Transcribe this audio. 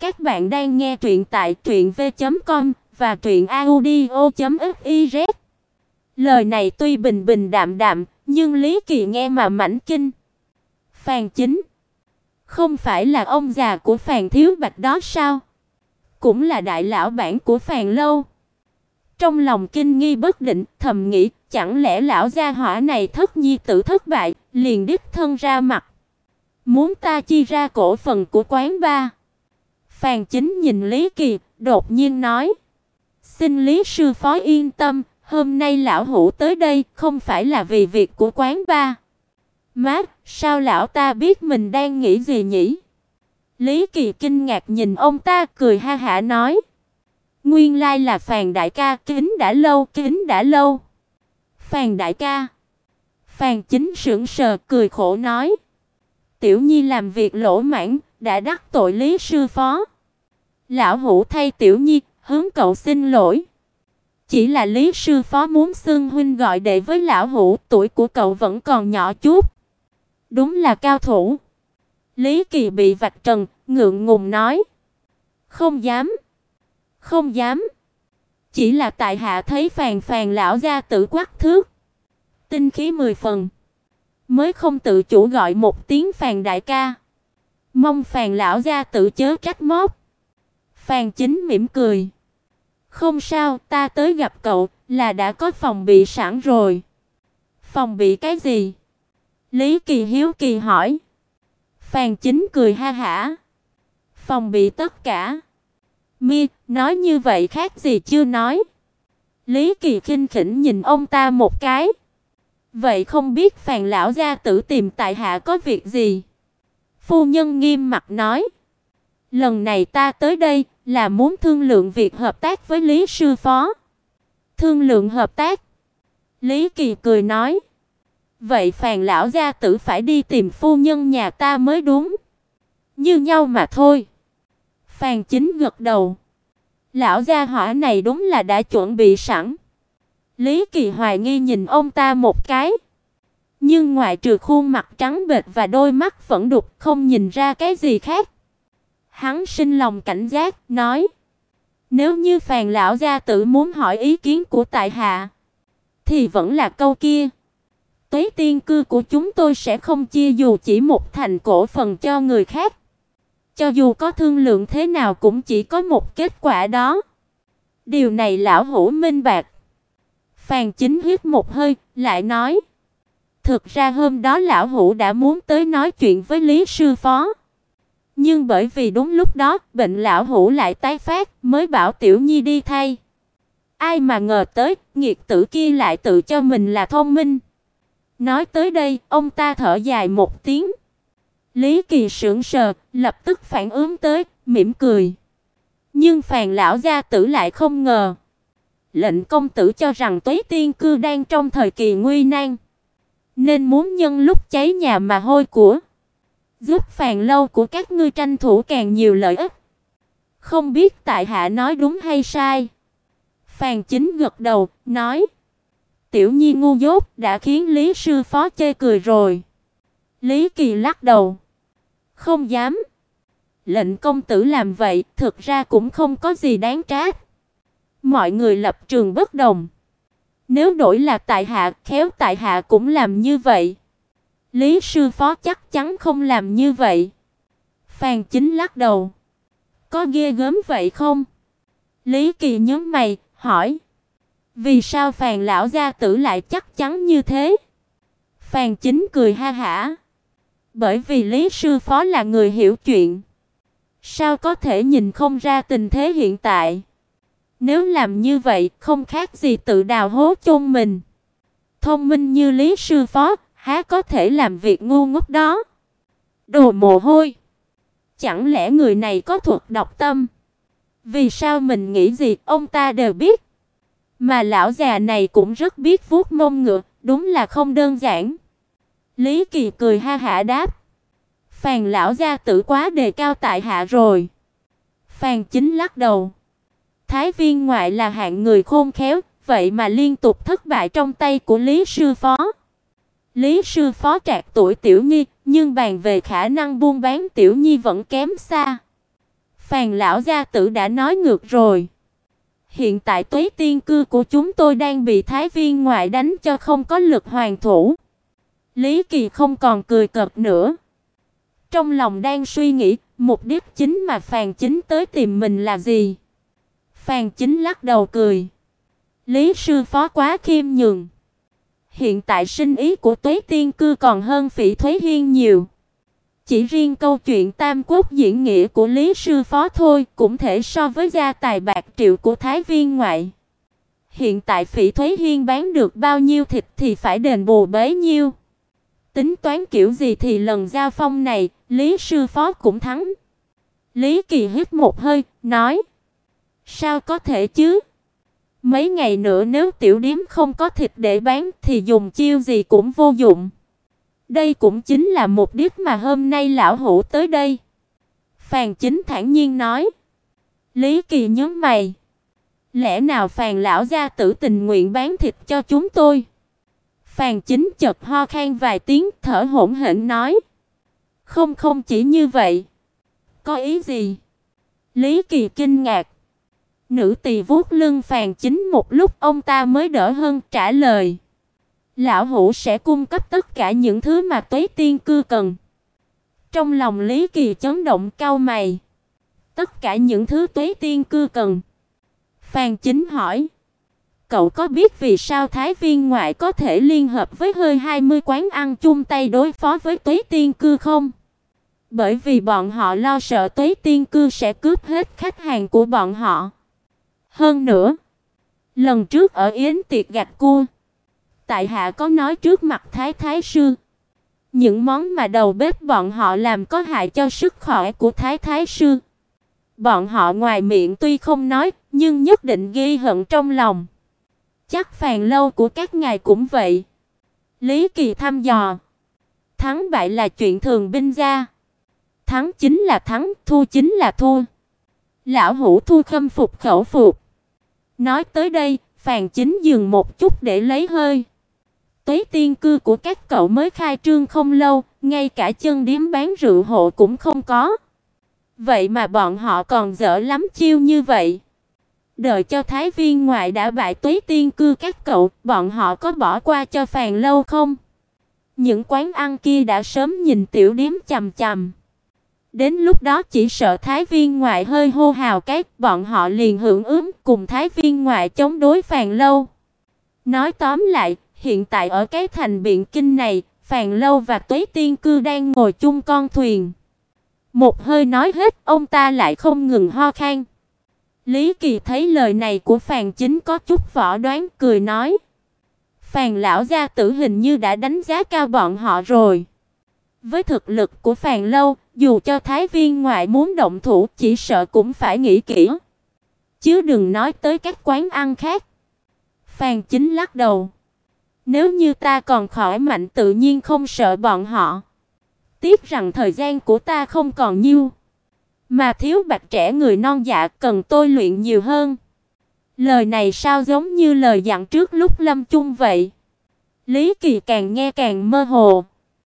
Các bạn đang nghe truyện tại truyệnv.com và truyệnaudio.fiz. Lời này tuy bình bình đạm đạm, nhưng Lý Kỳ nghe mà mảnh kinh. Phàn Chính, không phải là ông già của Phàn Thiếu Bạch đó sao? Cũng là đại lão bản của Phàn lâu. Trong lòng kinh nghi bất định, thầm nghĩ, chẳng lẽ lão gia hỏa này thất nhi tử thất bại, liền đích thân ra mặt, muốn ta chi ra cổ phần của quán ba. Phàn Chính nhìn Lý Kỳ, đột nhiên nói: "Xin Lý sư phó yên tâm, hôm nay lão hủ tới đây không phải là vì việc của quán ba." "Má, sao lão ta biết mình đang nghĩ gì nhỉ?" Lý Kỳ kinh ngạc nhìn ông ta cười ha hả nói: "Nguyên lai là Phàn đại ca, kính đã lâu, kính đã lâu." "Phàn đại ca?" Phàn Chính sững sờ cười khổ nói: "Tiểu Nhi làm việc lỗ mãng, đã đắc tội Lý sư phó. Lão hủ thay Tiểu Nhi, hướng cậu xin lỗi. Chỉ là Lý sư phó muốn xưng huynh gọi đệ với lão hủ, tuổi của cậu vẫn còn nhỏ chút. Đúng là cao thủ. Lý Kỳ bị vạch trần, ngượng ngùng nói: "Không dám, không dám. Chỉ là tại hạ thấy Phàn Phàn lão gia tử quắc thước, tinh khí mười phần, mới không tự chủ gọi một tiếng Phàn đại ca." Mong Phàn lão gia tự chớ trách móc. Phàn Chính mỉm cười. Không sao, ta tới gặp cậu là đã có phòng bị sẵn rồi. Phòng bị cái gì? Lý Kỳ hiếu kỳ hỏi. Phàn Chính cười ha hả. Phòng bị tất cả. Mi, nói như vậy khác gì chưa nói. Lý Kỳ khinh khỉnh nhìn ông ta một cái. Vậy không biết Phàn lão gia tử tìm tại hạ có việc gì? Phu nhân nghiêm mặt nói: "Lần này ta tới đây là muốn thương lượng việc hợp tác với Lý sư phó." "Thương lượng hợp tác?" Lý Kỳ cười nói: "Vậy Phàn lão gia tử phải đi tìm phu nhân nhà ta mới đúng." Như nhau mà thôi. Phàn Chính gật đầu. Lão gia hỏa này đúng là đã chuẩn bị sẵn. Lý Kỳ hoài nghi nhìn ông ta một cái. Nhưng ngoại trừ khuôn mặt trắng bệch và đôi mắt vẫn đục, không nhìn ra cái gì khác. Hắn sinh lòng cảnh giác, nói: "Nếu như Phàn lão gia tử muốn hỏi ý kiến của tại hạ, thì vẫn là câu kia. Tuế tiên cư của chúng tôi sẽ không chia dù chỉ một thành cổ phần cho người khác. Cho dù có thương lượng thế nào cũng chỉ có một kết quả đó." Điều này lão hữu minh bạch. Phàn Chính hít một hơi, lại nói: Thực ra hôm đó lão hủ đã muốn tới nói chuyện với Lý sư phó. Nhưng bởi vì đúng lúc đó, bệnh lão hủ lại tái phát, mới bảo Tiểu Nhi đi thay. Ai mà ngờ tới, nghiệt tử kia lại tự cho mình là thông minh. Nói tới đây, ông ta thở dài một tiếng. Lý Kỳ sững sờ, lập tức phản ứng tới, mỉm cười. Nhưng Phàn lão gia tử lại không ngờ, lệnh công tử cho rằng Tuế Tiên cư đang trong thời kỳ nguy nan nên muốn nhân lúc cháy nhà mà hôi của, giúp phàn lâu của các ngươi tranh thủ càng nhiều lợi ích. Không biết tại hạ nói đúng hay sai. Phàn Chính gật đầu, nói: "Tiểu Nhi ngu dốt đã khiến Lý sư phó chê cười rồi." Lý Kỳ lắc đầu: "Không dám. Lệnh công tử làm vậy, thực ra cũng không có gì đáng trách." Mọi người lập trường bất đồng. Nếu đổi là tại hạ, khéo tại hạ cũng làm như vậy. Lý sư phó chắc chắn không làm như vậy. Phàn Chính lắc đầu. Có ghê gớm vậy không? Lý Kỳ nhướng mày, hỏi. Vì sao Phàn lão gia tử lại chắc chắn như thế? Phàn Chính cười ha hả. Bởi vì Lý sư phó là người hiểu chuyện. Sao có thể nhìn không ra tình thế hiện tại? Nếu làm như vậy, không khác gì tự đào hố chôn mình. Thông minh như Lý sư phó, há có thể làm việc ngu ngốc đó. Đồ mồ hôi. Chẳng lẽ người này có thuật độc tâm? Vì sao mình nghĩ gì, ông ta đều biết. Mà lão già này cũng rất biết vuốt mông ngựa, đúng là không đơn giản. Lý Kỳ cười ha hả đáp. Phàn lão gia tử quá đề cao tại hạ rồi. Phàn Chính lắc đầu. Thái viên ngoại là hạng người khôn khéo, vậy mà liên tục thất bại trong tay của Lý sư phó. Lý sư phó trạc tuổi Tiểu Nhi, nhưng bàn về khả năng buôn bán Tiểu Nhi vẫn kém xa. Phàn lão gia tử đã nói ngược rồi. Hiện tại Tuế Tiên cư của chúng tôi đang bị Thái Viên ngoại đánh cho không có lực hoàn thủ. Lý Kỳ không còn cười cợt nữa. Trong lòng đang suy nghĩ, mục đích chính mà Phàn Chính tới tìm mình là gì? Phàn Chính lắc đầu cười. Lý sư phó quá khiêm nhường. Hiện tại sinh ý của Tuế Tiên cư còn hơn Phỉ Thúy Hiên nhiều. Chỉ riêng câu chuyện Tam Quốc diễn nghĩa của Lý sư phó thôi, cũng thể so với gia tài bạc triệu của Thái Viên ngoại. Hiện tại Phỉ Thúy Hiên bán được bao nhiêu thịt thì phải đền bù bấy nhiêu. Tính toán kiểu gì thì lần giao phong này, Lý sư phó cũng thắng. Lý Kỳ hít một hơi, nói: "Sao có thể chứ? Mấy ngày nữa nếu tiểu điếm không có thịt để bán thì dùng chiêu gì cũng vô dụng." Đây cũng chính là mục đích mà hôm nay lão hủ tới đây." Phàn Chính thản nhiên nói. Lý Kỳ nhướng mày. "Lẽ nào Phàn lão gia tử tình nguyện bán thịt cho chúng tôi?" Phàn Chính chợt ho khan vài tiếng, thở hổn hển nói: "Không không chỉ như vậy." "Có ý gì?" Lý Kỳ kinh ngạc. Nữ tỳ vuốt lưng Phàn Chính một lúc, ông ta mới đỡ hơn, trả lời: Lão hữu sẽ cung cấp tất cả những thứ mà Tuế Tiên cư cần. Trong lòng Lý Kỳ chấn động, cau mày. Tất cả những thứ Tuế Tiên cư cần. phàn Chính hỏi: Cậu có biết vì sao Thái Viên ngoại có thể liên hợp với hơi 20 quán ăn chung tay đối phó với Tuế Tiên cư không? Bởi vì bọn họ lo sợ Tuế Tiên cư sẽ cướp hết khách hàng của bọn họ. Hơn nữa, lần trước ở yến tiệc gạch cua, tại hạ có nói trước mặt Thái Thái sư, những món mà đầu bếp bọn họ làm có hại cho sức khỏe của Thái Thái sư. Bọn họ ngoài miệng tuy không nói, nhưng nhất định ghi hận trong lòng. Chắc phàn lâu của các ngài cũng vậy. Lý Kỳ thăm dò. Thắng bại là chuyện thường binh gia. Thắng chính là thắng, thua chính là thua. Lão hủ thu khâm phục khẩu phục. Nói tới đây, Phàn Chính dừng một chút để lấy hơi. Tuế tiên cư của các cậu mới khai trương không lâu, ngay cả chân điếm bán rượu hộ cũng không có. Vậy mà bọn họ còn dở lắm chiêu như vậy. Đợi cho Thái Viên ngoại đã bại Tuế tiên cư các cậu, bọn họ có bỏ qua cho phàn lâu không? Những quán ăn kia đã sớm nhìn tiểu điếm chằm chằm. Đến lúc đó chỉ sợ Thái Viên ngoại hơi hô hào cái, bọn họ liền hưởng ứng cùng Thái Viên ngoại chống đối phàn lâu. Nói tóm lại, Hiện tại ở cái thành biện kinh này, Phàn Lâu và Tuế Tiên cư đang ngồi chung con thuyền. Một hơi nói hết, ông ta lại không ngừng ho khan. Lý Kỳ thấy lời này của Phàn Chính có chút võ đoán, cười nói: "Phàn lão gia tử hình như đã đánh giá cao bọn họ rồi." Với thực lực của Phàn Lâu, dù cho Thái Viên ngoại muốn động thủ, chỉ sợ cũng phải nghĩ kỹ. Chứ đừng nói tới các quán ăn khác. Phàn Chính lắc đầu. Nếu như ta còn khỏi mạnh tự nhiên không sợ bọn họ. Tiếc rằng thời gian của ta không còn nhiều, mà thiếu bạch trẻ người non dạ cần tôi luyện nhiều hơn. Lời này sao giống như lời dặn trước lúc lâm chung vậy. Lý Kỳ càng nghe càng mơ hồ.